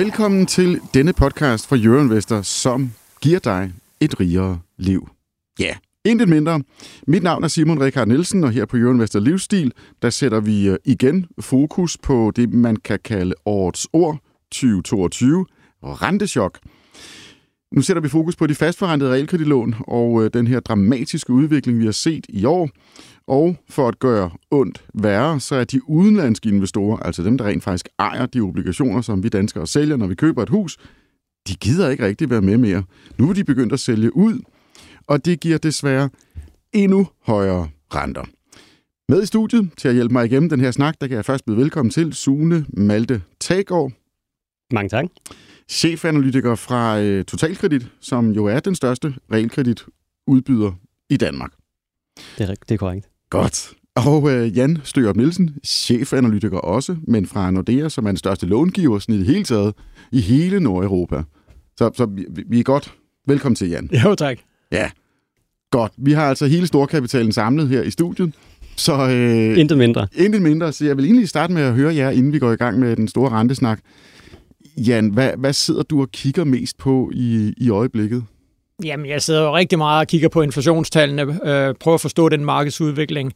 Velkommen til denne podcast fra Euroinvestor, som giver dig et rigere liv. Ja, yeah. intet mindre. Mit navn er Simon Rikard Nielsen, og her på Euroinvestor Livsstil, der sætter vi øh, igen fokus på det, man kan kalde årets ord 2022, rentechok. Nu sætter vi fokus på de fastforrentede realkreditlån og øh, den her dramatiske udvikling, vi har set i år. Og for at gøre ondt værre, så er de udenlandske investorer, altså dem, der rent faktisk ejer de obligationer, som vi danskere sælger, når vi køber et hus, de gider ikke rigtig være med mere. Nu er de begyndt at sælge ud, og det giver desværre endnu højere renter. Med i studiet til at hjælpe mig igennem den her snak, der kan jeg først byde velkommen til Sune Malte Tagård. Mange tak. Chefanalytiker fra øh, Totalkredit, som jo er den største realkreditudbyder i Danmark. Det er, det er korrekt. Godt. Og øh, Jan Størup Nielsen, chefanalytiker også, men fra Nordea, som er den største långiver sådan i det hele taget i hele Nordeuropa. Så, så vi, vi er godt. Velkommen til, Jan. Jo, tak. Ja, godt. Vi har altså hele storkapitalen samlet her i studiet. Så, øh, intet mindre. Intet mindre. Så jeg vil egentlig starte med at høre jer, inden vi går i gang med den store rentesnak. Jan, hvad, hvad sidder du og kigger mest på i, i øjeblikket? Jamen, jeg sidder jo rigtig meget og kigger på inflationstallene, øh, prøver at forstå den markedsudvikling.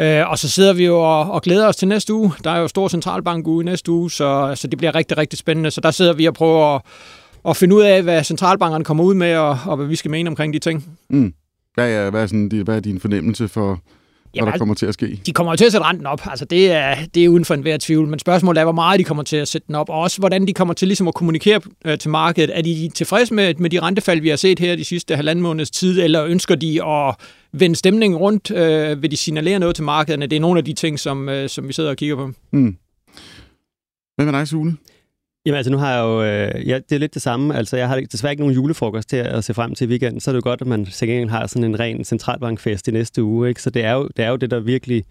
Øh, og så sidder vi jo og, og glæder os til næste uge. Der er jo stor centralbank uge i næste uge, så, så det bliver rigtig, rigtig spændende. Så der sidder vi og prøver at, at finde ud af, hvad centralbankerne kommer ud med, og, og hvad vi skal mene omkring de ting. Mm. Hvad, er, hvad, er sådan, hvad er din fornemmelse for, Jamen, hvad der kommer til at ske? De kommer til at sætte renten op. Altså, det, er, det er uden for enhver tvivl. Men spørgsmålet er, hvor meget de kommer til at sætte den op, og også hvordan de kommer til ligesom at kommunikere øh, til markedet. Er de tilfredse med, med de rentefald, vi har set her de sidste halvanden måneds tid, eller ønsker de at vende stemningen rundt? Øh, vil de signalere noget til markederne? Det er nogle af de ting, som, øh, som vi sidder og kigger på. Mm. Hvad med dig, Sune? Jamen altså, nu har jeg jo... Øh, ja, det er lidt det samme. Altså, jeg har desværre ikke nogen julefrokost til at se frem til i weekenden, så er det jo godt, at man til har sådan en ren centralbankfest i næste uge. Ikke? Så det er, jo, det er jo det, der virkelig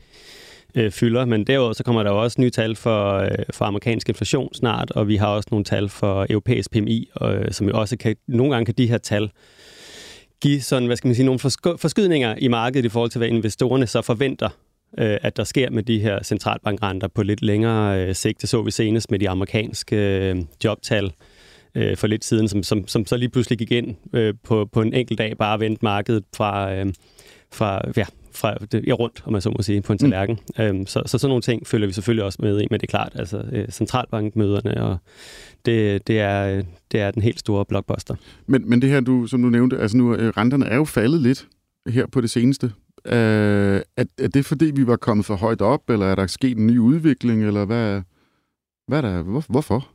øh, fylder. Men derudover så kommer der jo også nye tal for, øh, for amerikansk inflation snart, og vi har også nogle tal for europæisk PMI, og, øh, som jo også kan... Nogle gange kan de her tal give sådan, hvad skal man sige, nogle forskydninger i markedet i forhold til, hvad investorerne så forventer øh, at der sker med de her centralbankrenter på lidt længere øh, sigt. Det så vi senest med de amerikanske øh, jobtal øh, for lidt siden, som, som, som så lige pludselig gik ind øh, på, på en enkelt dag, bare vendt markedet fra, øh, fra, ja, fra det, ja, rundt, om man så må sige, på en mm. tallerken. Mm. Øhm, så, så sådan nogle ting følger vi selvfølgelig også med i, men det er klart, altså øh, centralbankmøderne, og det, det, er, det er den helt store blockbuster. Men, men det her, du, som du nævnte, altså nu, renterne er jo faldet lidt her på det seneste. Øh, er, er det fordi, vi var kommet for højt op, eller er der sket en ny udvikling, eller hvad, hvad er der, hvor, hvorfor?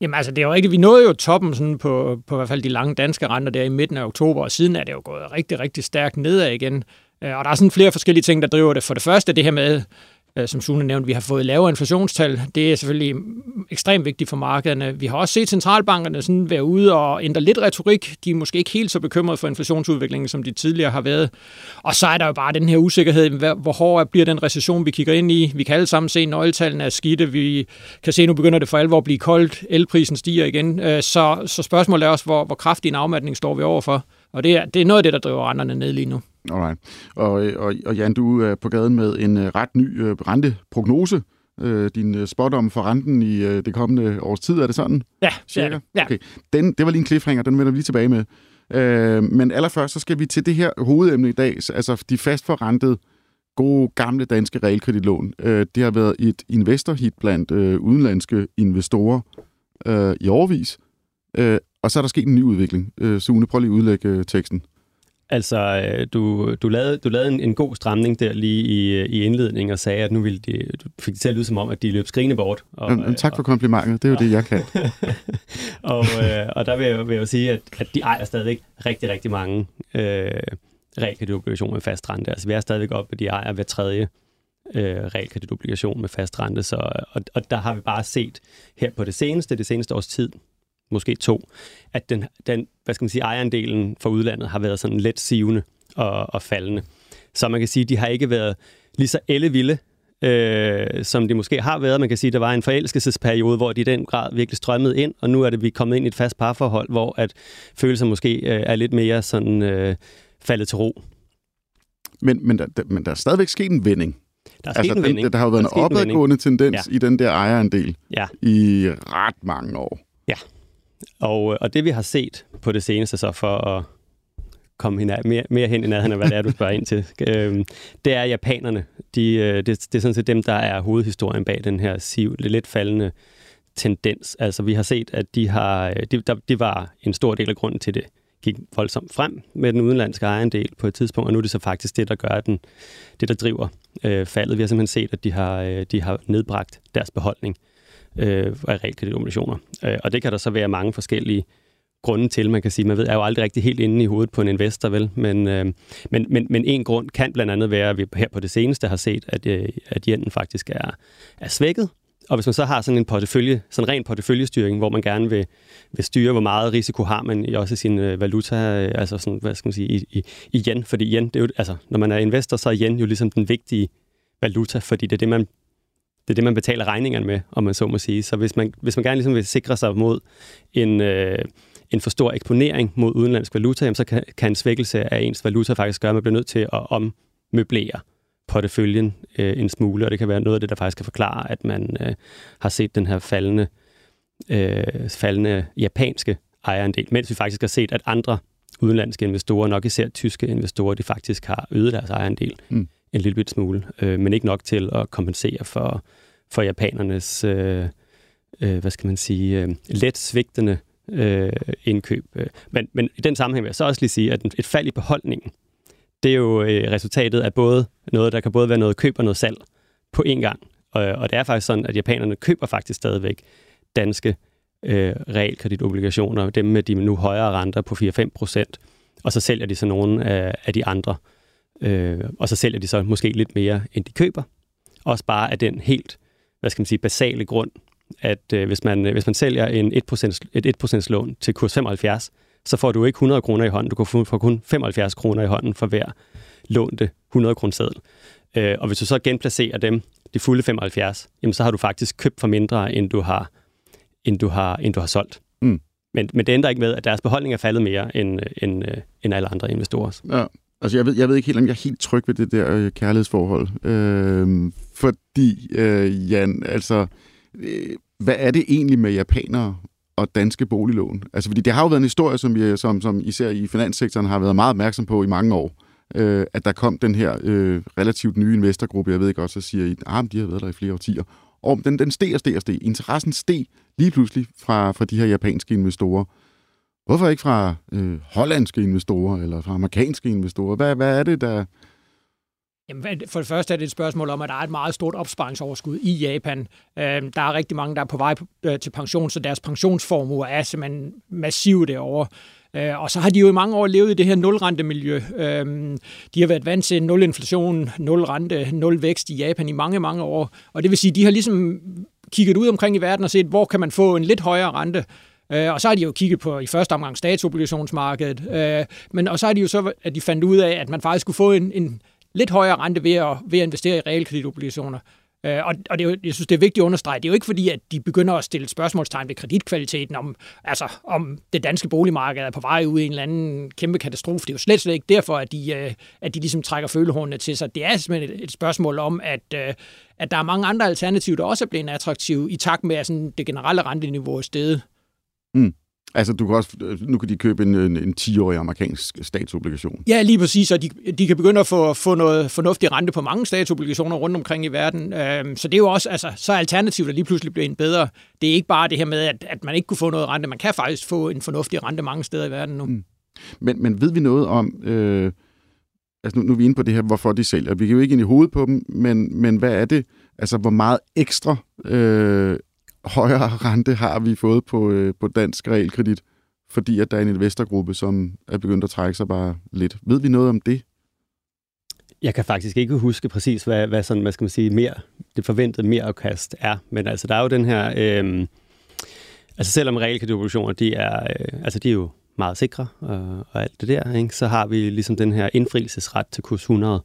Jamen altså, det er jo rigtigt. Vi nåede jo toppen sådan på, på i hvert fald de lange danske renter der i midten af oktober, og siden er det jo gået rigtig, rigtig stærkt nedad igen. Øh, og der er sådan flere forskellige ting, der driver det. For det første det her med, Øh, som Sune nævnte, vi har fået lavere inflationstal. Det er selvfølgelig ekstremt vigtigt for markederne. Vi har også set centralbankerne sådan være ude og ændre lidt retorik. De er måske ikke helt så bekymrede for inflationsudviklingen, som de tidligere har været. Og så er der jo bare den her usikkerhed, hvor hård bliver den recession, vi kigger ind i. Vi kan alle sammen se, at nøgletallene er skidte. Vi kan se, at nu begynder det for alvor at blive koldt. Elprisen stiger igen. Øh, så, så spørgsmålet er også, hvor, hvor kraftig en afmatning står vi overfor. Og det er, det er noget af det, der driver renterne ned lige nu. Alright. Og, og, og Jan, du er på gaden med en uh, ret ny uh, renteprognose. Uh, din spot om for renten i det kommende års tid, er det sådan? Ja, cirka. Det ja. Okay. Den, det var lige en cliffhanger, den vender vi lige tilbage med. Uh, men allerførst, så skal vi til det her hovedemne i dag, altså de fastforrentede gode gamle danske realkreditlån. Uh, det har været et investorhit blandt uh, udenlandske investorer uh, i overvis. Uh, og så er der sket en ny udvikling. Uh, Sune, prøv lige at udlægge uh, teksten. Altså, øh, du, du lavede, du lavede en, en god stramning der lige i, i indledningen og sagde, at nu ville de, du fik det til at lyde som om, at de løb skrigende bort. Og, Jamen, tak for komplimentet. Det er jo og, det, jeg kan. og, øh, og der vil jeg, vil jeg sige, at, at de ejer stadigvæk rigtig, rigtig mange øh, realkreditobligationer med fast rente. Altså, vi er stadigvæk oppe, at de ejer hver tredje øh, realkreditobligation med fast rente. Så, og, og der har vi bare set her på det seneste, det seneste års tid, måske to, at den, den hvad skal man sige, ejerandelen for udlandet har været sådan let sivende og, og faldende. Så man kan sige, at de har ikke været lige så ellevilde, øh, som de måske har været. Man kan sige, at der var en forelskelsesperiode, hvor de i den grad virkelig strømmede ind, og nu er det vi kommet ind i et fast parforhold, hvor at følelser måske øh, er lidt mere sådan øh, faldet til ro. Men, men, der, men der er stadigvæk sket en vending. Der er sket altså, en vending. Der, der har jo været der en opadgående tendens ja. i den der ejerandel ja. i ret mange år. Ja, og, øh, og det vi har set på det seneste så for at komme hinad, mere, mere hen i nærheden af, hvad det er, du spørger ind til, øh, det er japanerne. De, øh, det, det er sådan set dem, der er hovedhistorien bag den her siv, lidt faldende tendens. Altså vi har set, at de har, det de, der, de var en stor del af grunden til det gik voldsomt frem med den udenlandske ejendel på et tidspunkt, og nu er det så faktisk det, der gør den, det, der driver øh, faldet. Vi har simpelthen set, at de har, øh, de har nedbragt deres beholdning øh, af realkreditobligationer. Øh, og det kan der så være mange forskellige grunde til. Man kan sige, man ved, er jo aldrig rigtig helt inde i hovedet på en investor, vel? Men, øh, men, men, men en grund kan blandt andet være, at vi her på det seneste har set, at, øh, at jenten faktisk er, er svækket, og hvis man så har sådan en portefølje, sådan ren porteføljestyring, hvor man gerne vil, vil styre, hvor meget risiko har man i også sin øh, valuta, øh, altså sådan, hvad skal man sige, i, i, i yen, fordi yen, det er jo, altså, når man er investor, så er yen jo ligesom den vigtige valuta, fordi det er det, man det er det, man betaler regningerne med, om man så må sige. Så hvis man, hvis man gerne ligesom vil sikre sig mod en, øh, en for stor eksponering mod udenlandsk valuta, jamen, så kan, kan en svækkelse af ens valuta faktisk gøre, at man bliver nødt til at ommøblere porteføljen øh, en smule, og det kan være noget af det, der faktisk kan forklare, at man øh, har set den her faldende, øh, faldende japanske ejerandel, mens vi faktisk har set, at andre udenlandske investorer, nok især tyske investorer, de faktisk har øget deres ejerandel mm en lille bit smule, øh, men ikke nok til at kompensere for, for japanernes, øh, øh, hvad skal man sige, øh, let svigtende øh, indkøb. Men, men i den sammenhæng vil jeg så også lige sige, at et fald i beholdningen, det er jo øh, resultatet af både noget, der kan både være noget køb og noget salg på én gang. Og, og det er faktisk sådan, at japanerne køber faktisk stadigvæk danske øh, realkreditobligationer, dem med de nu højere renter på 4-5 procent, og så sælger de så nogle af, af de andre. Øh, og så sælger de så måske lidt mere, end de køber. Også bare af den helt, hvad skal man sige, basale grund, at øh, hvis, man, hvis man sælger en 1%, et 1% lån til kurs 75, så får du ikke 100 kroner i hånden. Du kan få kun 75 kroner i hånden for hver lånte 100 kroner seddel. Øh, og hvis du så genplacerer dem, de fulde 75, jamen så har du faktisk købt for mindre, end du har, end du har, end du har solgt. Mm. Men, men det ændrer ikke med, at deres beholdning er faldet mere end, end, end alle andre investorer. Ja. Altså, jeg ved, jeg ved ikke helt, om jeg er helt tryg ved det der øh, kærlighedsforhold. Øh, fordi, øh, Jan, altså, øh, hvad er det egentlig med japanere og danske boliglån? Altså, fordi det har jo været en historie, som, vi, som, som især i finanssektoren har været meget opmærksom på i mange år. Øh, at der kom den her øh, relativt nye investorgruppe, jeg ved ikke også, så siger, at ah, de har været der i flere årtier. Og den, den steg og steg og steg. Interessen steg lige pludselig fra, fra de her japanske investorer. Hvorfor ikke fra øh, hollandske investorer eller fra amerikanske investorer? Hvad, hvad er det, der, Jamen, for det første er det et spørgsmål om, at der er et meget stort opsparingsoverskud i Japan. Øh, der er rigtig mange, der er på vej øh, til pension, så deres pensionsformuer er simpelthen massive derovre. Øh, og så har de jo i mange år levet i det her nulrentemiljø. Øhm, de har været vant til nul inflation, nul rente, nul vækst i Japan i mange, mange år. Og det vil sige, de har ligesom kigget ud omkring i verden og set, hvor kan man få en lidt højere rente. Øh, og så har de jo kigget på i første omgang statsobligationsmarkedet. Øh, men og så har de jo så, at de fandt ud af, at man faktisk kunne få en, en lidt højere rente ved at, ved at investere i realkreditobligationer. Øh, og, og det er jo, jeg synes, det er vigtigt at understrege, det er jo ikke fordi, at de begynder at stille spørgsmålstegn ved kreditkvaliteten, om, altså, om det danske boligmarked er på vej ud i en eller anden kæmpe katastrofe. Det er jo slet, slet ikke derfor, at de, øh, at de ligesom trækker følehornene til sig. Det er simpelthen et, et spørgsmål om, at, øh, at der er mange andre alternativer, der også er blevet attraktive i takt med, at sådan, det generelle renteniveau er steget. Mm. Altså, du kan også, nu kan de købe en, en, en 10-årig amerikansk statsobligation. Ja, lige præcis, og de, de kan begynde at få, få noget fornuftig rente på mange statsobligationer rundt omkring i verden. Øhm, så det er jo også, altså, så er alternativet lige pludselig blevet bedre. Det er ikke bare det her med, at, at man ikke kunne få noget rente. Man kan faktisk få en fornuftig rente mange steder i verden nu. Mm. Men, men ved vi noget om, øh, altså nu, nu er vi inde på det her, hvorfor de sælger. Vi kan jo ikke ind i hovedet på dem, men, men hvad er det, altså hvor meget ekstra øh, højere rente har vi fået på, øh, på dansk realkredit, fordi at der er en investorgruppe, som er begyndt at trække sig bare lidt. Ved vi noget om det? Jeg kan faktisk ikke huske præcis, hvad, hvad sådan, hvad skal man sige, mere, det forventede mere afkast er. Men altså, der er jo den her... Øh, altså, selvom realkreditobligationer, de er, øh, altså, de er jo meget sikre og, og alt det der, ikke? så har vi ligesom den her indfrielsesret til kurs 100.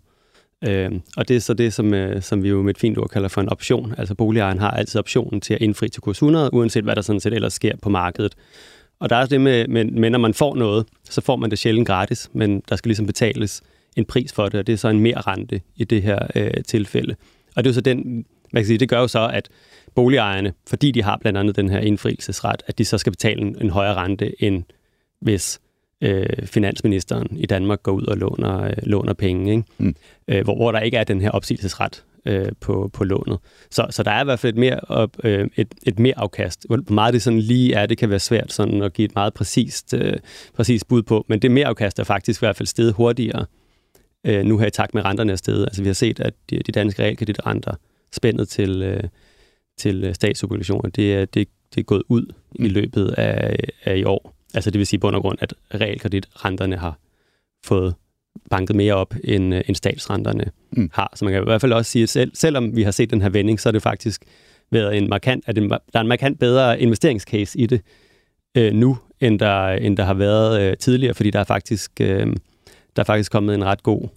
Øh, og det er så det, som, øh, som vi jo med et fint ord kalder for en option. Altså boligejeren har altid optionen til at indfri til kurs 100, uanset hvad der sådan set ellers sker på markedet. Og der er det med, med, med, når man får noget, så får man det sjældent gratis, men der skal ligesom betales en pris for det, og det er så en mere rente i det her øh, tilfælde. Og det er jo så den man kan sige, det gør jo så, at boligejerne, fordi de har blandt andet den her indfrielsesret, at de så skal betale en, en højere rente, end hvis øh, finansministeren i Danmark går ud og låner, øh, låner penge, ikke? Mm. Øh, hvor, hvor der ikke er den her opsigelsesret øh, på, på lånet. Så, så der er i hvert fald et mere, op, øh, et, et mere afkast. Hvor meget det sådan lige er, det kan være svært sådan at give et meget præcist, øh, præcist bud på, men det mere afkast er faktisk i hvert fald steget hurtigere øh, nu her i takt med renterne er steget. Altså vi har set, at de, de danske realkreditrenter spændet til, øh, til øh, statsobligationer, det er, det, det er gået ud i løbet af, af i år. Altså det vil sige bund og grund, at realkreditrenterne har fået banket mere op, end, øh, end statsrenterne mm. har. Så man kan i hvert fald også sige, at selv, selvom vi har set den her vending, så er det faktisk været en markant, at der er en markant bedre investeringscase i det øh, nu, end der, end der har været øh, tidligere, fordi der er faktisk, øh, der er faktisk kommet en ret god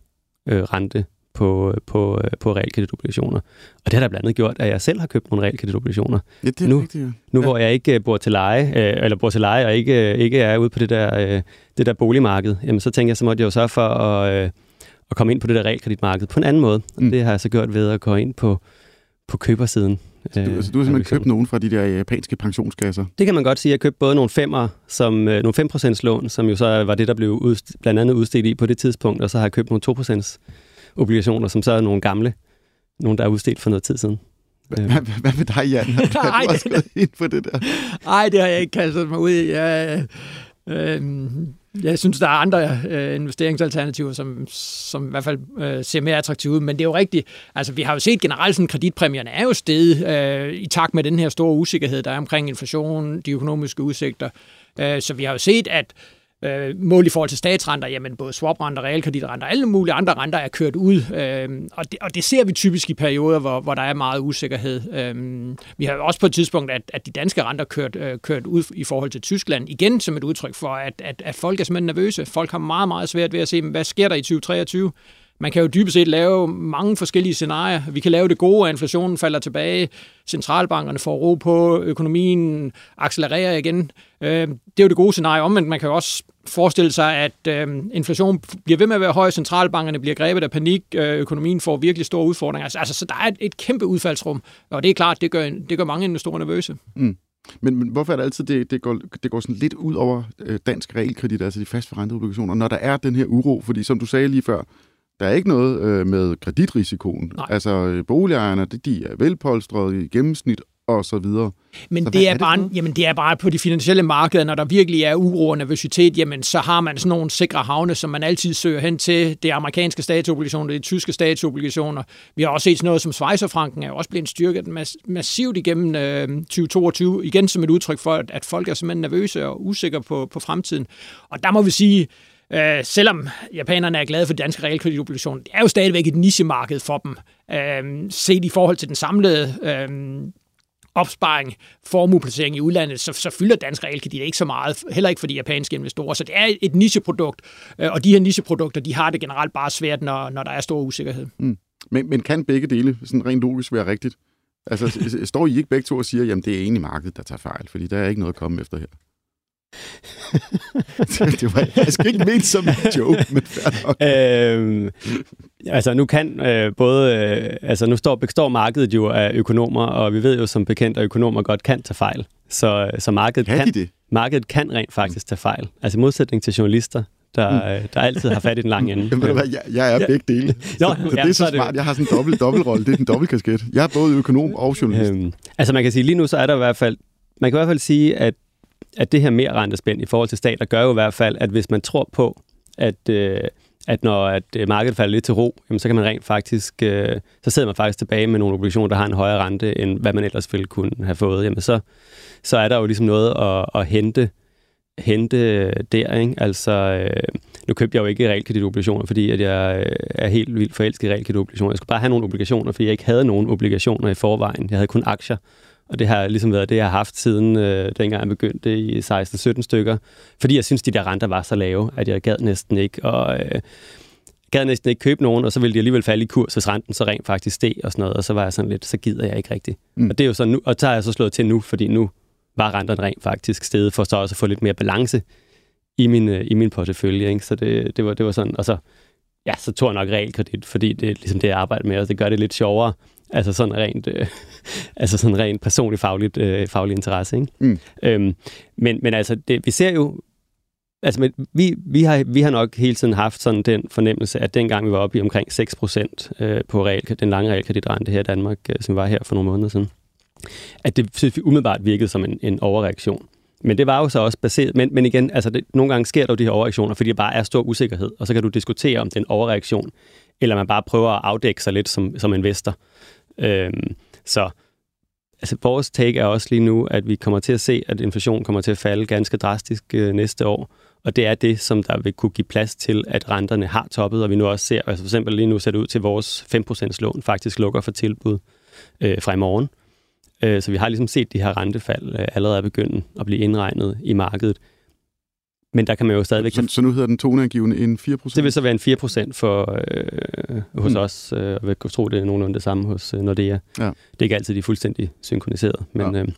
øh, rente på, på, på realkreditobligationer. Og det har der blandt andet gjort, at jeg selv har købt nogle realkreditobligationer. Ja, det er nu, rigtigt, ja. Nu hvor jeg ikke bor til leje, øh, eller bor til leje, og ikke, ikke er ude på det der, øh, det der boligmarked, jamen så tænker jeg, så måtte jeg jo sørge for at, øh, at komme ind på det der realkreditmarked på en anden måde. Og Mm. det har jeg så gjort ved at gå ind på, på købersiden. Du, altså, du har simpelthen købt nogen fra de der japanske pensionskasser. Det kan man godt sige. Jeg købte både nogle femmer, som, øh, nogle 5% lån, som jo så var det, der blev udst- blandt andet udstedt i på det tidspunkt, og så har jeg købt nogle 2% obligationer, som så er nogle gamle, nogle, der er udstedt for noget tid siden. Hvad, hvad, med dig, Jan? Har du, også gået ind på det der? Nej, det har jeg ikke kastet mig ud i. Jeg, øh, jeg synes, der er andre øh, investeringsalternativer, som, som i hvert fald øh, ser mere attraktive ud. Men det er jo rigtigt. Altså, vi har jo set generelt, at kreditpræmierne er jo steget øh, i takt med den her store usikkerhed, der er omkring inflation, de økonomiske udsigter. Øh, så vi har jo set, at øh, mål i forhold til statsrenter, jamen både swaprenter, realkreditrenter, alle mulige andre renter er kørt ud. Øh, og, det, og det ser vi typisk i perioder, hvor, hvor der er meget usikkerhed. Øh, vi har jo også på et tidspunkt, at, at de danske renter kørt, øh, kørt ud i forhold til Tyskland, igen som et udtryk for, at, at, at folk er simpelthen nervøse. Folk har meget, meget svært ved at se, hvad sker der i 2023? Man kan jo dybest set lave mange forskellige scenarier. Vi kan lave det gode, at inflationen falder tilbage, centralbankerne får ro på, økonomien accelererer igen. Øh, Det er jo det gode scenarie. om, men man kan jo også forestille sig, at øh, inflationen bliver ved med at være høj, centralbankerne bliver grebet af panik, øh, økonomien får virkelig store udfordringer. Altså, altså, så der er et, et kæmpe udfaldsrum, og det er klart, det gør, det gør mange investorer nervøse. Mm. Men, men hvorfor er det altid, det, det, går, det går sådan lidt ud over øh, dansk realkredit, altså de fastforrentede obligationer, når der er den her uro? Fordi som du sagde lige før, der er ikke noget øh, med kreditrisikoen. Nej. Altså øh, boligejerne, de, de er velpolstrede i gennemsnit og så videre. Men Så det er, er det bare, noget? jamen det er bare på de finansielle markeder, når der virkelig er uro og nervøsitet, jamen så har man sådan nogle sikre havne, som man altid søger hen til. Det er amerikanske statsobligationer, det er tyske statsobligationer. Vi har også set sådan noget som Schweizerfranken er jo også blevet styrket mas- massivt igennem øh, 2022, igen som et udtryk for, at, at folk er simpelthen nervøse og usikre på, på fremtiden. Og der må vi sige, Øh, selvom japanerne er glade for de danske realkreditobligationer, det er jo stadigvæk et nichemarked for dem, øh, set i forhold til den samlede øh, opsparing, formueplacering i udlandet, så, så fylder dansk realkredit ikke så meget, heller ikke for de japanske investorer. Så det er et nicheprodukt, øh, og de her nicheprodukter, de har det generelt bare svært, når, når der er stor usikkerhed. Mm. Men, men kan begge dele sådan rent logisk være rigtigt? Altså, står I ikke begge to og siger, jamen det er egentlig markedet, der tager fejl, fordi der er ikke noget at komme efter her? det var faktisk ikke ment som en joke, men øhm, altså nu kan øh, både, øh, altså nu står, består markedet jo af økonomer, og vi ved jo som bekendt, at økonomer godt kan tage fejl. Så, så markedet, Kan kan, de det? markedet kan rent faktisk tage fejl. Altså i modsætning til journalister, der, mm. der altid har fat i den lange ende. Jamen, hvad, jeg, jeg er begge dele. Nå, så, så ja, det er så så er det smart. Jeg har sådan en dobbelt, dobbeltrolle. Det er en dobbeltkasket. Jeg er både økonom og journalist. Øhm, altså man kan sige, lige nu så er der i hvert fald, man kan i hvert fald sige, at, at det her mere rentespænd i forhold til stater gør jo i hvert fald, at hvis man tror på, at, øh, at når at øh, markedet falder lidt til ro, jamen, så kan man rent faktisk, øh, så sidder man faktisk tilbage med nogle obligationer, der har en højere rente, end hvad man ellers ville kunne have fået. Jamen så, så er der jo ligesom noget at, at hente, hente der, ikke? Altså, øh, nu købte jeg jo ikke realkreditobligationer, fordi at jeg øh, er helt vildt forelsket i realkreditobligationer. Jeg skulle bare have nogle obligationer, fordi jeg ikke havde nogen obligationer i forvejen. Jeg havde kun aktier. Og det har ligesom været det, jeg har haft siden øh, dengang jeg begyndte i 16-17 stykker. Fordi jeg synes, de der renter var så lave, at jeg gad næsten ikke. Og øh, gad næsten ikke købe nogen, og så ville de alligevel falde i kurs, hvis renten så rent faktisk steg og sådan noget. Og så var jeg sådan lidt, så gider jeg ikke rigtigt. Mm. Og det er jo så nu, og så har jeg så slået til nu, fordi nu var renterne rent faktisk steget, for så også at få lidt mere balance i min, øh, i min portefølje. Ikke? Så det, det, var, det var sådan, og så, ja, så tog jeg nok realkredit, fordi det er ligesom det, jeg arbejder med, og det gør det lidt sjovere Altså sådan rent, øh, altså sådan rent personlig fagligt, øh, faglig interesse. Ikke? Mm. Øhm, men, men altså, det, vi ser jo, altså men vi, vi, har, vi har nok hele tiden haft sådan den fornemmelse, at dengang vi var oppe i omkring 6 procent øh, på real, den lange realkreditrente her i Danmark, øh, som var her for nogle måneder siden, at det synes vi umiddelbart virkede som en, en overreaktion. Men det var jo så også baseret, men, men igen, altså det, nogle gange sker der jo de her overreaktioner, fordi der bare er stor usikkerhed, og så kan du diskutere, om det er en overreaktion, eller man bare prøver at afdække sig lidt som, som investor. Øhm, så altså, vores take er også lige nu, at vi kommer til at se, at inflationen kommer til at falde ganske drastisk øh, næste år, og det er det, som der vil kunne give plads til, at renterne har toppet, og vi nu også ser, altså for eksempel lige nu ser det ud til, at vores 5% lån faktisk lukker for tilbud øh, fra i morgen. Øh, så vi har ligesom set de her rentefald øh, allerede begynde at blive indregnet i markedet. Men der kan man jo stadigvæk... Så, så nu hedder den toneangivende en 4%? Det vil så være en 4% for, øh, hos mm. os, øh, og jeg tro, det er nogenlunde det samme hos øh, Nordea. Ja. Det er ikke altid de er fuldstændig synkroniseret, men... Ja. Øh,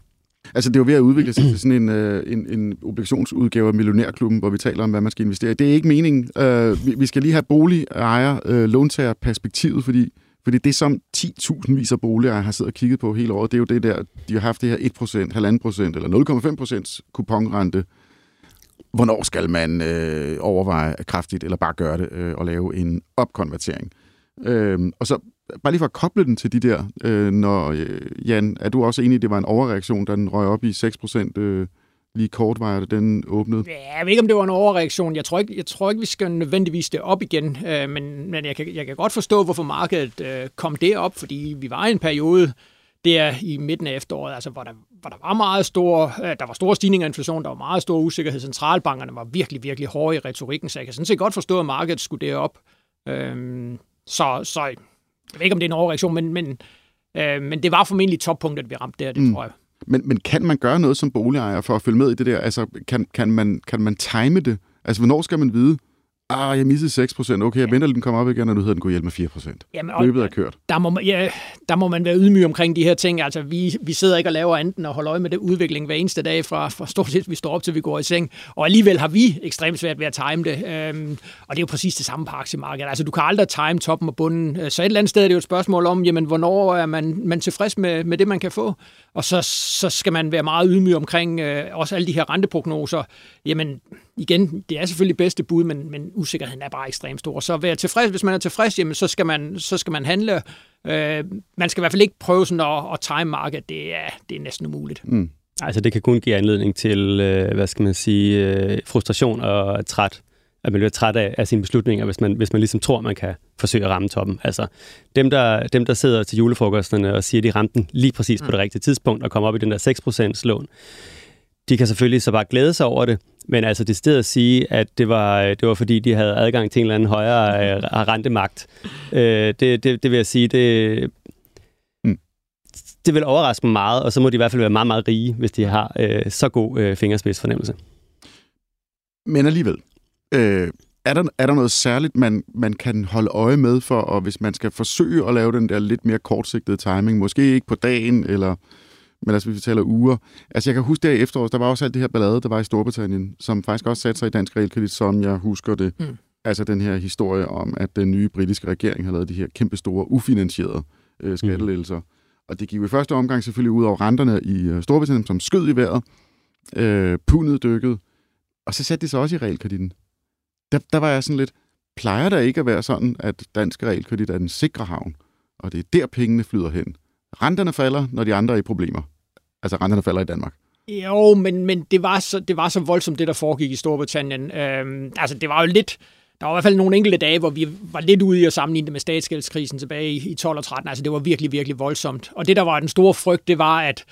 Altså, det er jo ved at udvikle sig til sådan en, øh, en, en obligationsudgave af Millionærklubben, hvor vi taler om, hvad man skal investere i. Det er ikke meningen. Uh, vi, vi skal lige have boligejer, uh, låntager perspektivet, fordi, fordi det, som 10.000 vis af boligejere har siddet og kigget på hele året, det er jo det der, de har haft det her 1%, 1,5% eller 0,5% kuponrente. Hvornår skal man øh, overveje kraftigt, eller bare gøre det, øh, og lave en opkonvertering? Øh, og så bare lige for at koble den til de der, øh, når, øh, Jan, er du også enig i, at det var en overreaktion, da den røg op i 6% øh, lige kort var den åbnede? Ja, jeg ved ikke, om det var en overreaktion. Jeg tror ikke, jeg tror ikke vi skal nødvendigvis det op igen, øh, men, men jeg, kan, jeg kan godt forstå, hvorfor markedet øh, kom derop, fordi vi var i en periode, der i midten af efteråret, altså hvor der, hvor der var meget store, øh, der var store stigninger i inflation, der var meget stor usikkerhed. Centralbankerne var virkelig, virkelig hårde i retorikken, så jeg kan sådan set godt forstå, at markedet skulle derop. Øhm, så, så jeg ved ikke, om det er en overreaktion, men, men, øh, men det var formentlig toppunktet, vi ramte der, det mm. tror jeg. Men, men kan man gøre noget som boligejer for at følge med i det der? Altså, kan, kan, man, kan man time det? Altså, hvornår skal man vide, ah, jeg missede 6 procent. Okay, jeg ja. venter, at den kommer op igen, og nu hedder den gå hjælp med 4 procent. Løbet er kørt. Der må, man, ja, der må man være ydmyg omkring de her ting. Altså, vi, vi sidder ikke og laver anden og holder øje med det udvikling hver eneste dag fra, fra stort set, vi står op til, vi går i seng. Og alligevel har vi ekstremt svært ved at time det. Øhm, og det er jo præcis det samme på aktiemarkedet. Altså, du kan aldrig time toppen og bunden. Så et eller andet sted er det jo et spørgsmål om, jamen, hvornår er man, man tilfreds med, med det, man kan få. Og så, så skal man være meget ydmyg omkring øh, også alle de her renteprognoser. Jamen, igen, det er selvfølgelig bedste bud, men, men usikkerheden er bare ekstremt stor. Så vær tilfreds, hvis man er tilfreds, jamen, så, skal man, så skal man handle. Øh, man skal i hvert fald ikke prøve sådan at, at time market. Det er, det er næsten umuligt. Mm. Altså, det kan kun give anledning til, øh, hvad skal man sige, øh, frustration og træt at man bliver træt af, af sine beslutninger, hvis man, hvis man ligesom tror, man kan forsøge at ramme toppen. Altså, dem der, dem, der sidder til julefrokosterne og siger, at de ramte den lige præcis mm. på det rigtige tidspunkt og kommer op i den der 6% lån, de kan selvfølgelig så bare glæde sig over det, men altså det sted at sige, at det var, det var fordi, de havde adgang til en eller anden højere øh, rentemagt, øh, det, det, det vil jeg sige, det, mm. det vil overraske mig meget, og så må de i hvert fald være meget, meget rige, hvis de har øh, så god øh, fingerspidsfornemmelse. Men alligevel, øh, er, der, er der noget særligt, man, man kan holde øje med for, og hvis man skal forsøge at lave den der lidt mere kortsigtede timing, måske ikke på dagen, eller men altså, hvis vi taler uger. Altså, jeg kan huske der i efteråret, der var også alt det her ballade, der var i Storbritannien, som faktisk også satte sig i dansk realkredit, som jeg husker det. Mm. Altså den her historie om, at den nye britiske regering har lavet de her kæmpe store, ufinansierede øh, skattelettelser. Mm. Og det gik i første omgang selvfølgelig ud over renterne i øh, Storbritannien, som skød i vejret. Øh, pundet dykkede. Og så satte de sig også i realkreditten. Der, der var jeg sådan lidt, plejer der ikke at være sådan, at dansk realkredit er den sikre havn, og det er der pengene flyder hen. Renterne falder, når de andre er i problemer. Altså renterne falder i Danmark. Jo, men, men det, var så, det var så voldsomt, det der foregik i Storbritannien. Øhm, altså, det var jo lidt... Der var i hvert fald nogle enkelte dage, hvor vi var lidt ude i at sammenligne det med statsgældskrisen tilbage i, i 12 og 13. Altså, det var virkelig, virkelig voldsomt. Og det, der var den store frygt, det var, at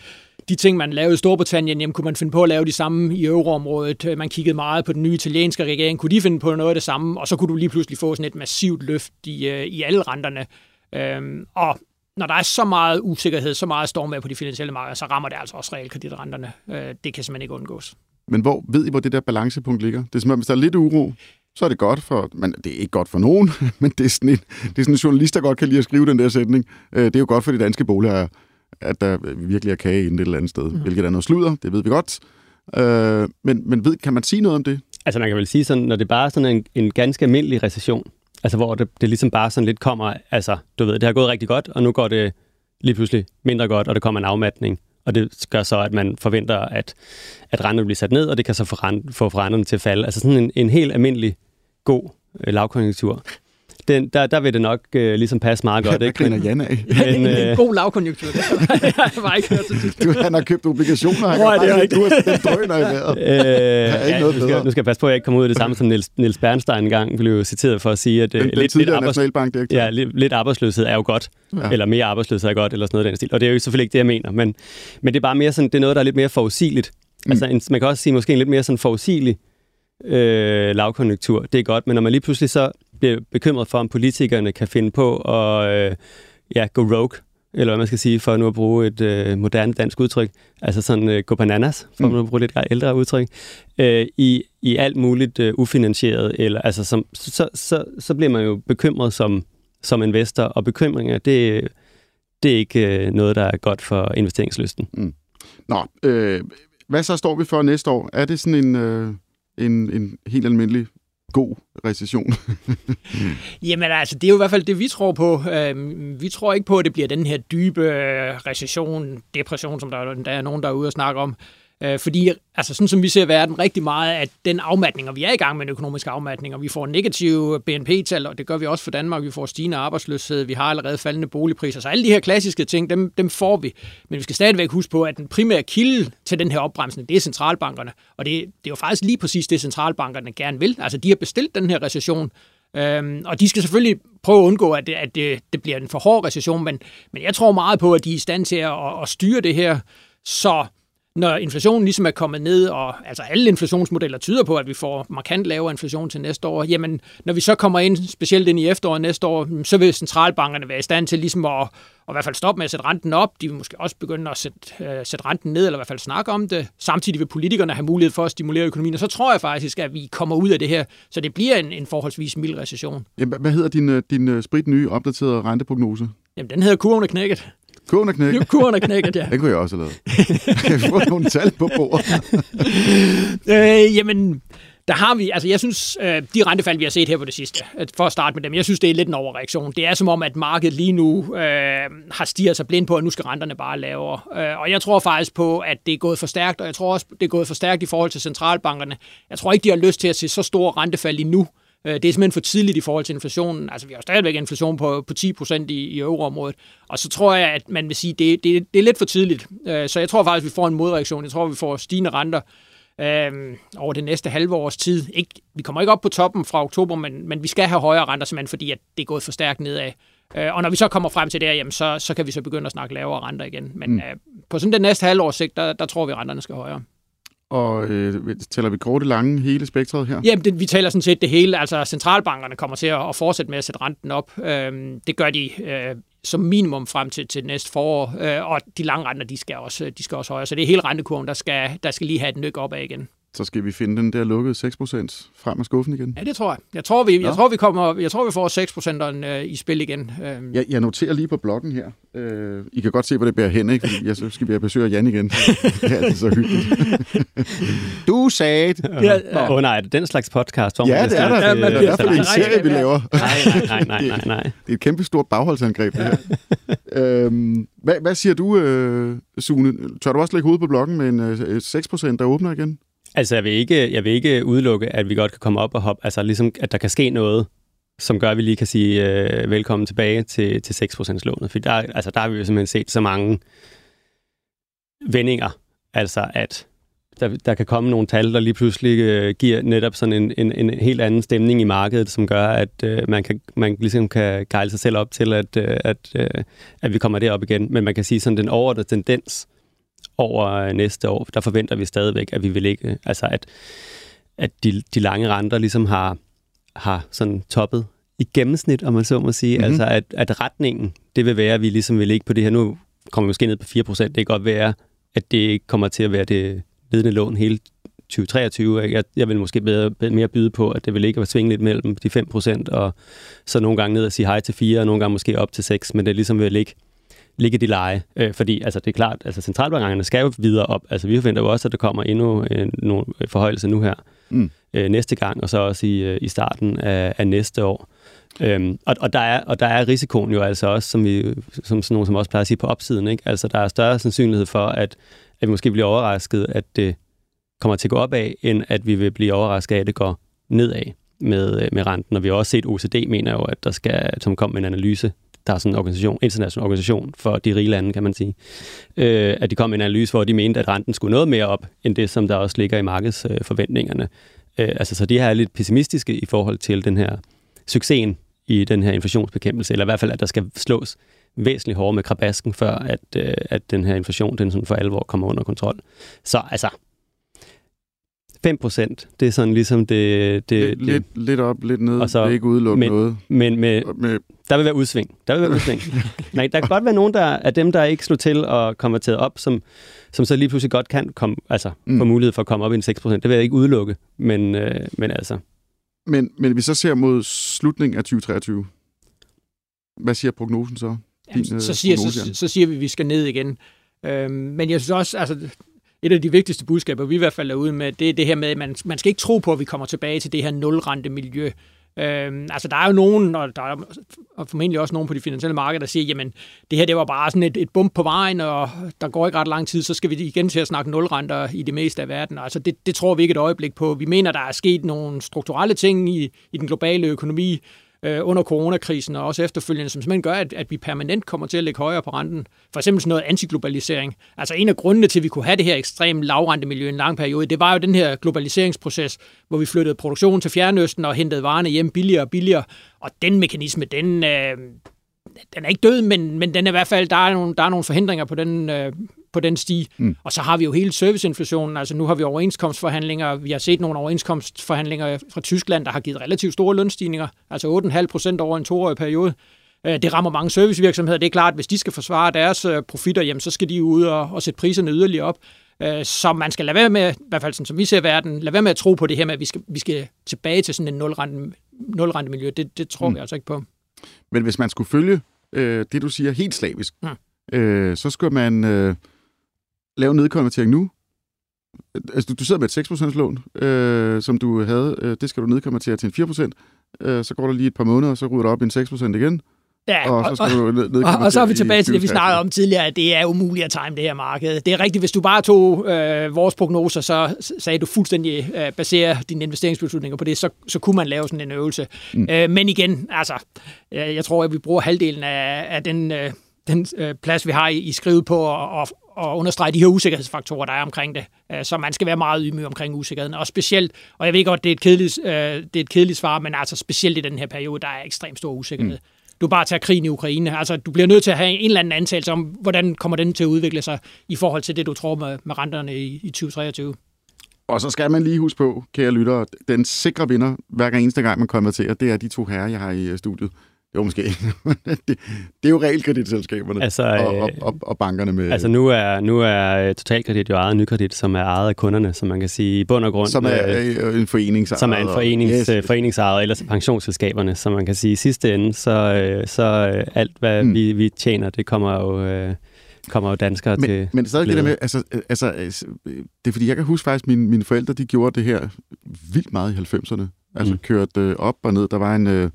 de ting, man lavede i Storbritannien, jamen, kunne man finde på at lave de samme i euroområdet. Øh, man kiggede meget på den nye italienske regering. Kunne de finde på noget af det samme? Og så kunne du lige pludselig få sådan et massivt løft i, øh, i alle renterne. Øhm, og når der er så meget usikkerhed, så meget stormvejr på de finansielle markeder, så rammer det altså også realkreditrenterne. Øh, det kan simpelthen ikke undgås. Men hvor ved I, hvor det der balancepunkt ligger? Det er som om, hvis der er lidt uro, så er det godt for, men det er ikke godt for nogen, men det er sådan en, det er sådan en journalist, der godt kan lide at skrive den der sætning. Øh, det er jo godt for de danske boligejere, at der virkelig er kage inde et eller andet sted, mm. hvilket er noget sludder, det ved vi godt. Øh, men men ved, kan man sige noget om det? Altså man kan vel sige sådan, når det bare er sådan en, en ganske almindelig recession, Altså hvor det, det ligesom bare sådan lidt kommer, altså du ved, det har gået rigtig godt, og nu går det lige pludselig mindre godt, og der kommer en afmatning. Og det gør så, at man forventer, at, at renten bliver sat ned, og det kan så få, rent, få renterne til at falde. Altså sådan en, en helt almindelig god øh, lavkonjunktur den, der, der vil det nok øh, ligesom passe meget godt. Ikke? Hvad Jan af? Men, øh... en god lavkonjunktur. Det har jeg ikke hørt Du, han har købt obligationer. Han Hvor er det Du den drøner i vejret. Øh, er ikke ja, noget nu, skal, nu skal jeg passe på, at jeg ikke kommer ud af det samme, som Niels, Niels Bernstein engang blev citeret for at sige, at øh, den, lidt, lidt, arbejds, ja, lidt, lidt arbejdsløshed er jo godt. Ja. Eller mere arbejdsløshed er godt, eller sådan noget af den stil. Og det er jo selvfølgelig ikke det, jeg mener. Men, men det er bare mere sådan, det er noget, der er lidt mere forudsigeligt. Mm. Altså, en, man kan også sige måske en lidt mere sådan forudsigelig øh, lavkonjunktur. Det er godt, men når man lige pludselig så bliver bekymret for, om politikerne kan finde på at øh, ja, gå rogue, eller hvad man skal sige, for nu at bruge et øh, moderne dansk udtryk, altså sådan øh, gå bananas, for mm. nu at bruge lidt ældre udtryk, øh, i, i alt muligt øh, ufinansieret, eller altså som, så, så, så bliver man jo bekymret som, som investor, og bekymringer, det, det er ikke øh, noget, der er godt for investeringslysten. Mm. Nå, øh, hvad så står vi for næste år? Er det sådan en, øh, en, en helt almindelig god recession? Jamen altså, det er jo i hvert fald det, vi tror på. Øhm, vi tror ikke på, at det bliver den her dybe øh, recession, depression, som der, der er nogen, der er ude og snakke om. Øh, fordi, altså sådan som vi ser verden, rigtig meget at den afmatning, og vi er i gang med en økonomisk afmatning, og vi får negative BNP-tal, og det gør vi også for Danmark, vi får stigende arbejdsløshed, vi har allerede faldende boligpriser, så alle de her klassiske ting, dem, dem får vi. Men vi skal stadigvæk huske på, at den primære kilde til den her opbremsning, det er centralbankerne, og det, det er jo faktisk lige præcis det, centralbankerne gerne vil. Altså, de har bestilt den her recession, Øhm, og de skal selvfølgelig prøve at undgå, at det, at det, det bliver en for hård recession, men, men jeg tror meget på, at de er i stand til at, at styre det her, så når inflationen ligesom er kommet ned, og altså alle inflationsmodeller tyder på, at vi får markant lavere inflation til næste år, jamen når vi så kommer ind, specielt ind i efteråret næste år, så vil centralbankerne være i stand til ligesom at, at i hvert fald stoppe med at sætte renten op. De vil måske også begynde at sætte, uh, sætte renten ned, eller i hvert fald snakke om det. Samtidig vil politikerne have mulighed for at stimulere økonomien, og så tror jeg faktisk, at vi kommer ud af det her, så det bliver en, en forholdsvis mild recession. Jamen, hvad hedder din, øh, din uh, sprit nye opdaterede renteprognose? Jamen, den hedder kurven er knækket. Kurven er knækket. Kurven er knækket, ja. Den kunne jeg også have lavet. Kan vi få nogle tal på bordet? øh, jamen, der har vi, altså jeg synes, øh, de rentefald, vi har set her på det sidste, for at starte med dem, jeg synes, det er lidt en overreaktion. Det er som om, at markedet lige nu øh, har stiget sig blind på, at nu skal renterne bare lavere. Øh, og jeg tror faktisk på, at det er gået for stærkt, og jeg tror også, det er gået for stærkt i forhold til centralbankerne. Jeg tror ikke, de har lyst til at se så store rentefald endnu. Øh, det er simpelthen for tidligt i forhold til inflationen. Altså, vi har jo stadigvæk inflation på, på 10 procent i, i euroområdet. Og så tror jeg, at man vil sige, at det, det, det er lidt for tidligt. Øh, så jeg tror faktisk, at vi får en modreaktion. Jeg tror, vi får stigende renter øh, over det næste halve års tid. Ikke, vi kommer ikke op på toppen fra oktober, men, men vi skal have højere renter, simpelthen fordi at det er gået for stærkt nedad. Og når vi så kommer frem til det, jamen, så, så kan vi så begynde at snakke lavere renter igen. Men mm. øh, på sådan det næste halvårs sigt, der, der tror vi, at renterne skal højere. Og øh, tæller vi korte, lange, hele spektret her? Jamen, det, vi taler sådan set det hele. Altså, centralbankerne kommer til at, at fortsætte med at sætte renten op. Øhm, det gør de øh, som minimum frem til, til næste forår. Øh, og de lange renter, de skal, også, de skal også højere. Så det er hele rentekurven, der skal, der skal lige have et nyk opad igen så skal vi finde den der lukkede 6% frem af skuffen igen. Ja, det tror jeg. Jeg tror, vi, jeg tror, vi, kommer, jeg tror, vi får 6% øh, i spil igen. Øh. Jeg, jeg noterer lige på bloggen her. Øh, I kan godt se, hvor det bærer hen, ikke? Jeg så skal vi have besøg af Jan igen. det er så hyggeligt. du sagde det. Åh ja, ja. oh, nej, er det den slags podcast? Hvor ja, det er der. Ja, det er i hvert fald en serie, vi laver. Nej, nej, nej, nej, nej. Det er et kæmpe stort bagholdsangreb, det her. øhm, hvad, hvad siger du, øh, Sune? Tør du også lægge hovedet på bloggen med en øh, 6%, der åbner igen? Altså, jeg vil, ikke, jeg vil ikke udelukke, at vi godt kan komme op og hoppe. Altså, ligesom, at der kan ske noget, som gør, at vi lige kan sige øh, velkommen tilbage til, til 6% lånet. For der, altså, der har vi jo simpelthen set så mange vendinger. Altså, at der, der kan komme nogle tal, der lige pludselig øh, giver netop sådan en, en, en helt anden stemning i markedet, som gør, at øh, man, kan, man ligesom kan gejle sig selv op til, at, øh, at, øh, at vi kommer derop igen. Men man kan sige sådan, den overordnede tendens over næste år, der forventer vi stadigvæk, at vi vil ikke, altså at, at de, de lange renter ligesom har, har sådan toppet i gennemsnit, om man så må sige. Mm-hmm. Altså at, at retningen, det vil være, at vi ligesom vil ligge på det her. Nu kommer vi måske ned på 4 procent. Det kan godt være, at det ikke kommer til at være det ledende lån hele 2023. Jeg, jeg vil måske bedre, mere byde på, at det vil ikke være svinge lidt mellem de 5 procent, og så nogle gange ned og sige hej til 4, og nogle gange måske op til 6, men det ligesom vil ligge ligge de leje. Øh, fordi altså, det er klart, altså centralbankerne skal jo videre op. Altså vi forventer jo også, at der kommer endnu øh, nogle forhøjelser nu her mm. øh, næste gang, og så også i, øh, i starten af, af næste år. Øhm, og, og, der er, og der er risikoen jo altså også, som, vi, som sådan nogen som også plejer at sige, på opsiden. Ikke? Altså, der er større sandsynlighed for, at, at vi måske bliver overrasket, at det kommer til at gå opad, end at vi vil blive overrasket af, at det går nedad med, med renten. Og vi har også set, OECD mener jo, at der skal, som kom med en analyse, der er sådan en organisation, international organisation for de rige lande, kan man sige, øh, at de kom med en analyse, hvor de mente, at renten skulle noget mere op, end det, som der også ligger i markedsforventningerne. Øh, altså, så de her er lidt pessimistiske i forhold til den her succesen i den her inflationsbekæmpelse, eller i hvert fald, at der skal slås væsentligt hårdere med krabasken, før at, øh, at den her inflation den sådan for alvor kommer under kontrol. Så altså, 5 procent, det er sådan ligesom det... det, lidt, det lidt, lidt op, lidt ned, og så, det er ikke udelukke men, noget. Men med, med, der vil være udsving. Der vil være udsving. Nej, der kan godt være nogen der, af dem, der ikke slog til og konverteret op, som, som så lige pludselig godt kan komme, altså, mm. få mulighed for at komme op i en 6 procent. Det vil jeg ikke udelukke, men, øh, men altså... Men, men vi så ser mod slutningen af 2023, hvad siger prognosen så? Din, Jamen, så, siger, så, så siger vi, at vi skal ned igen. Øhm, men jeg synes også, altså, et af de vigtigste budskaber, vi i hvert fald er ude med, det er det her med, at man, man skal ikke tro på, at vi kommer tilbage til det her nulrente miljø. Øhm, altså, der er jo nogen, og der er og formentlig også nogen på de finansielle markeder, der siger, jamen, det her det var bare sådan et, et bump på vejen, og der går ikke ret lang tid, så skal vi igen til at snakke nulrenter i det meste af verden. Altså, det, det tror vi ikke et øjeblik på. Vi mener, der er sket nogle strukturelle ting i, i den globale økonomi, øh, under coronakrisen og også efterfølgende, som simpelthen gør, at, at vi permanent kommer til at lægge højere på renten. For eksempel sådan noget antiglobalisering. Altså en af grundene til, at vi kunne have det her ekstremt lavrentemiljø i en lang periode, det var jo den her globaliseringsproces, hvor vi flyttede produktion til Fjernøsten og hentede varerne hjem billigere og billigere. Og den mekanisme, den, øh, den er ikke død, men, men den er i hvert fald, der er nogle, der er nogle forhindringer på den, øh, på den sti. Mm. Og så har vi jo hele serviceinflationen, altså nu har vi overenskomstforhandlinger, vi har set nogle overenskomstforhandlinger fra Tyskland, der har givet relativt store lønstigninger, altså 8,5 procent over en toårig periode. Øh, det rammer mange servicevirksomheder. Det er klart, at hvis de skal forsvare deres øh, profitter, jamen, så skal de ud og, og sætte priserne yderligere op. Øh, så man skal lade være med, i hvert fald sådan, som vi ser verden, lade være med at tro på det her med, at vi skal, vi skal tilbage til sådan en nulrente, nulrente miljø. Det, det tror mm. vi altså ikke på. Men hvis man skulle følge øh, det, du siger helt slavisk, mm. øh, så skulle man øh, lave nedkonvertering nu. Altså, du, du sidder med et 6% lån, øh, som du havde. Øh, det skal du nedkonvertere til en 4%. Øh, så går der lige et par måneder, og så ryger du op i en 6% igen. Ja, og, og, så skal og, du og, og så er vi tilbage til det, vi snakkede om tidligere, at det er umuligt at time det her marked. Det er rigtigt, hvis du bare tog øh, vores prognoser, så sagde du fuldstændig øh, basere dine investeringsbeslutninger på det, så, så kunne man lave sådan en øvelse. Mm. Øh, men igen, altså, øh, jeg tror, at vi bruger halvdelen af, af den, øh, den øh, plads, vi har i, i skrivet på at, at, at understrege de her usikkerhedsfaktorer, der er omkring det. Øh, så man skal være meget ydmyg omkring usikkerheden. Og specielt, og jeg ved godt, det er et kedeligt, øh, det er et kedeligt svar, men altså specielt i den her periode, der er ekstremt stor usikkerhed. Mm du bare tager krigen i Ukraine. Altså, du bliver nødt til at have en eller anden antagelse om, hvordan kommer den til at udvikle sig i forhold til det, du tror med, med renterne i, i 2023. Og så skal man lige huske på, kære lyttere, den sikre vinder, hver gang eneste gang man konverterer, det er de to herrer, jeg har i øh, studiet. Jo, måske det, det er jo realkreditselskaberne altså, og, og, og, og bankerne med... Altså nu er, nu er øh, Totalkredit jo ejet nykredit, som er ejet af kunderne, som man kan sige i bund og grund... Som er øh, en foreningsejet. Som er en forenings, yes, foreningsejet, eller pensionsselskaberne, som man kan sige i sidste ende, så, så alt, hvad mm. vi, vi tjener, det kommer jo... kommer jo danskere men, til Men stadig det der med, altså, altså, det er fordi, jeg kan huske faktisk, mine, mine forældre, de gjorde det her vildt meget i 90'erne. Altså mm. kørte op og ned. Der var en,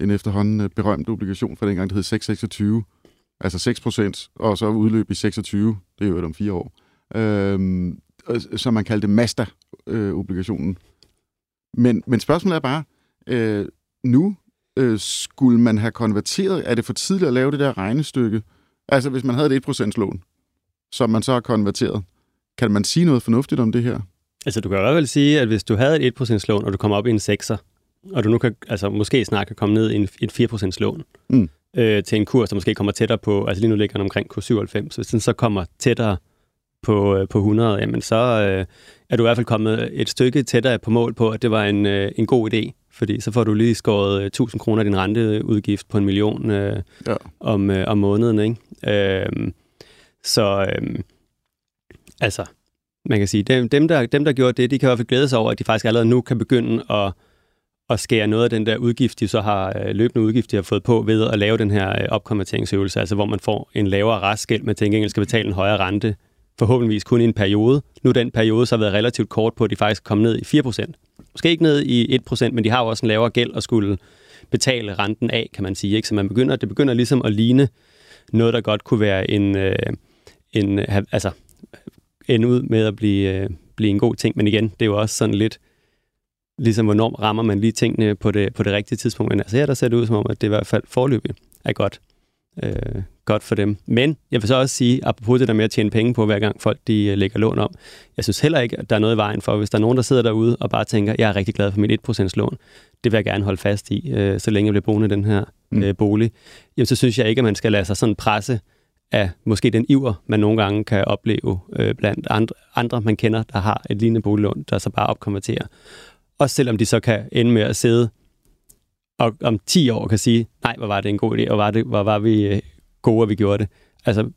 en efterhånden øh, berømt obligation fra dengang, der hed 626. Altså 6 procent, og så udløb i 26. Det er jo om fire år. Øhm, som man kaldte Mazda-obligationen. Øh, men, men spørgsmålet er bare, øh, nu øh, skulle man have konverteret, er det for tidligt at lave det der regnestykke? Altså hvis man havde et 1% lån, som man så har konverteret, kan man sige noget fornuftigt om det her? Altså du kan i hvert fald sige, at hvis du havde et 1% lån, og du kommer op i en 6'er, og du nu kan, altså måske snart kan komme ned i en, et 4% lån mm. øh, til en kurs, der måske kommer tættere på, altså lige nu ligger den omkring kurs 97, hvis den så kommer tættere på, øh, på 100, jamen så øh, er du i hvert fald kommet et stykke tættere på mål på, at det var en, øh, en god idé, fordi så får du lige skåret 1000 kroner af din renteudgift på en million øh, ja. om, øh, om måneden. Ikke? Øh, så øh, altså, man kan sige, dem, dem, der, dem, der gjorde det, de kan i hvert fald glæde sig over, at de faktisk allerede nu kan begynde at at skære noget af den der udgift, de så har øh, løbende udgift, de har fået på ved at lave den her øh, opkonverteringsøvelse, altså hvor man får en lavere restgæld, men til gengæld skal betale en højere rente, forhåbentligvis kun i en periode. Nu den periode så har været relativt kort på, at de faktisk kom ned i 4%. Måske ikke ned i 1%, men de har jo også en lavere gæld og skulle betale renten af, kan man sige. Ikke? Så man begynder, det begynder ligesom at ligne noget, der godt kunne være en, øh, en altså, ende ud med at blive, blive en god ting. Men igen, det er jo også sådan lidt, ligesom hvornår rammer man lige tingene på det, på det rigtige tidspunkt. Men altså her, der ser det ud som om, at det i hvert fald forløbig er godt, øh, godt for dem. Men jeg vil så også sige, apropos det der med at tjene penge på, hver gang folk de øh, lægger lån om, jeg synes heller ikke, at der er noget i vejen for, hvis der er nogen, der sidder derude og bare tænker, jeg er rigtig glad for mit 1% lån, det vil jeg gerne holde fast i, øh, så længe jeg bliver boende i den her mm. øh, bolig, jamen så synes jeg ikke, at man skal lade sig sådan presse af måske den iver, man nogle gange kan opleve øh, blandt andre, andre, man kender, der har et lignende boliglån, der så bare opkonverterer. Også selvom de så kan ende med at sidde og om 10 år kan sige, nej, hvor var det en god idé, og var det, hvor var vi øh, gode, at vi gjorde det. Altså,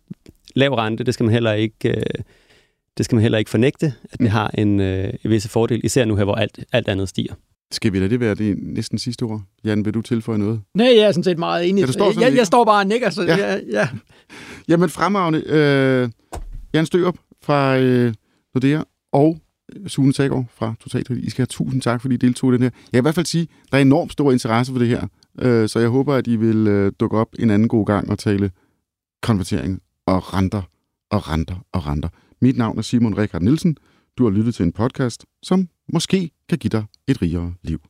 lav rente, det skal man heller ikke, øh, det skal man heller ikke fornægte, at det mm. har en, øh, en visse fordel, især nu her, hvor alt, alt andet stiger. Skal vi lade det være det næsten sidste ord? Jan, vil du tilføje noget? Nej, jeg er sådan set meget enig. Ja, står jeg, jeg står bare og nikker, så ja. ja, ja. Jamen fremragende. Øh, Jan Størup fra øh, Nordea og Sune Taggaard fra Total I skal have tusind tak, fordi I deltog i den her. Jeg kan i hvert fald sige, at der er enormt stor interesse for det her, øh, så jeg håber, at I vil øh, dukke op en anden god gang og tale konvertering og renter og renter og renter. Mit navn er Simon Rikard Nielsen. Du har lyttet til en podcast, som måske kan give dig et rigere liv.